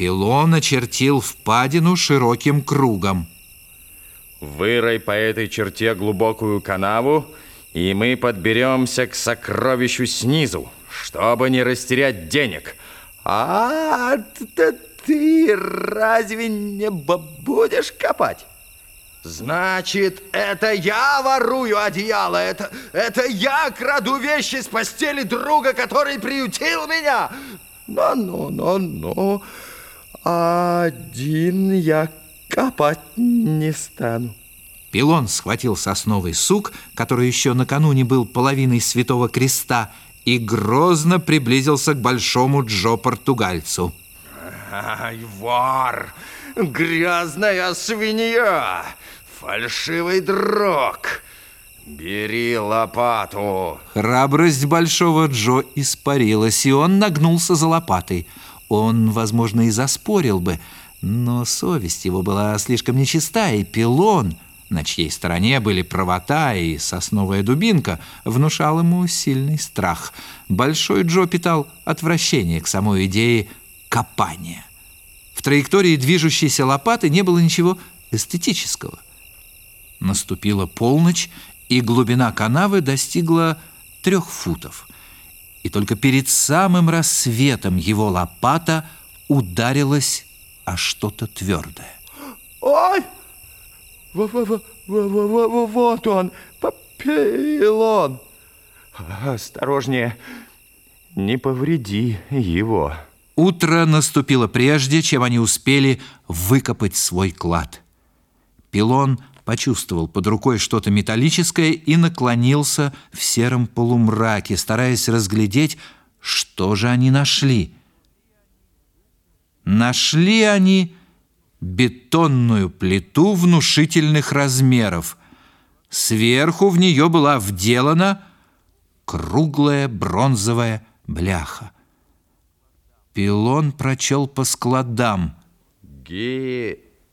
Пилон очертил впадину широким кругом. Вырой по этой черте глубокую канаву, и мы подберемся к сокровищу снизу, чтобы не растерять денег. А, ты, ты разве не будешь копать? Значит, это я ворую одеяло, это, это я краду вещи с постели друга, который приютил меня. Ну-ну-ну-ну, один я копать не стану. Пилон схватил сосновый сук, который еще накануне был половиной Святого Креста, и грозно приблизился к большому Джо-португальцу. Ай, вор! Грязная свинья! Фальшивый дрог! Бери лопату! Храбрость большого Джо испарилась, и он нагнулся за лопатой. Он, возможно, и заспорил бы, но совесть его была слишком нечиста, и пилон, на чьей стороне были правота и сосновая дубинка, внушал ему сильный страх. Большой Джо питал отвращение к самой идее копания. В траектории движущейся лопаты не было ничего эстетического. Наступила полночь, и глубина канавы достигла трех футов. И только перед самым рассветом его лопата ударилась о что-то твердое. Ой! Вот он, папилон. Осторожнее, не повреди его. Утро наступило прежде, чем они успели выкопать свой клад. Пилон почувствовал под рукой что-то металлическое и наклонился в сером полумраке, стараясь разглядеть, что же они нашли. Нашли они бетонную плиту внушительных размеров. Сверху в нее была вделана круглая бронзовая бляха. Пилон прочел по складам.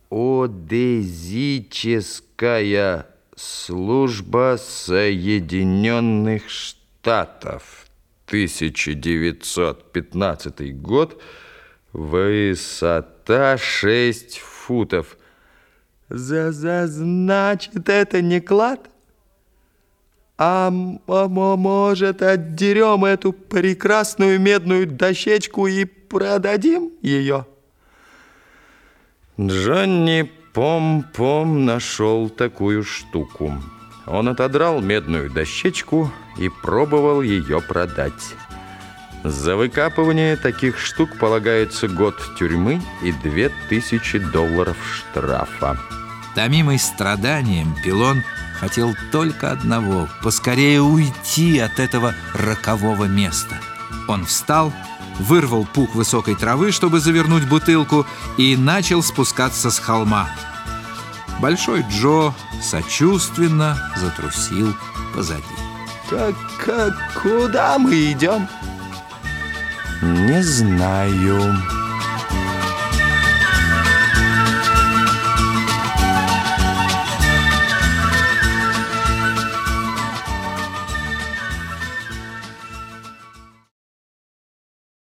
Геодезическая служба Соединенных Штатов. 1915 год. Высота 6 футов. За, за значит, это не клад? А, а может, отдерем эту прекрасную медную дощечку и продадим ее? Джонни Пом-Пом нашел такую штуку. Он отодрал медную дощечку и пробовал ее продать. За выкапывание таких штук полагается год тюрьмы и две тысячи долларов штрафа. Томимый страданием, Пилон хотел только одного – поскорее уйти от этого рокового места. Он встал, вырвал пук высокой травы, чтобы завернуть бутылку, и начал спускаться с холма. Большой Джо сочувственно затрусил позади. Как, как, куда мы идем? Не знаю.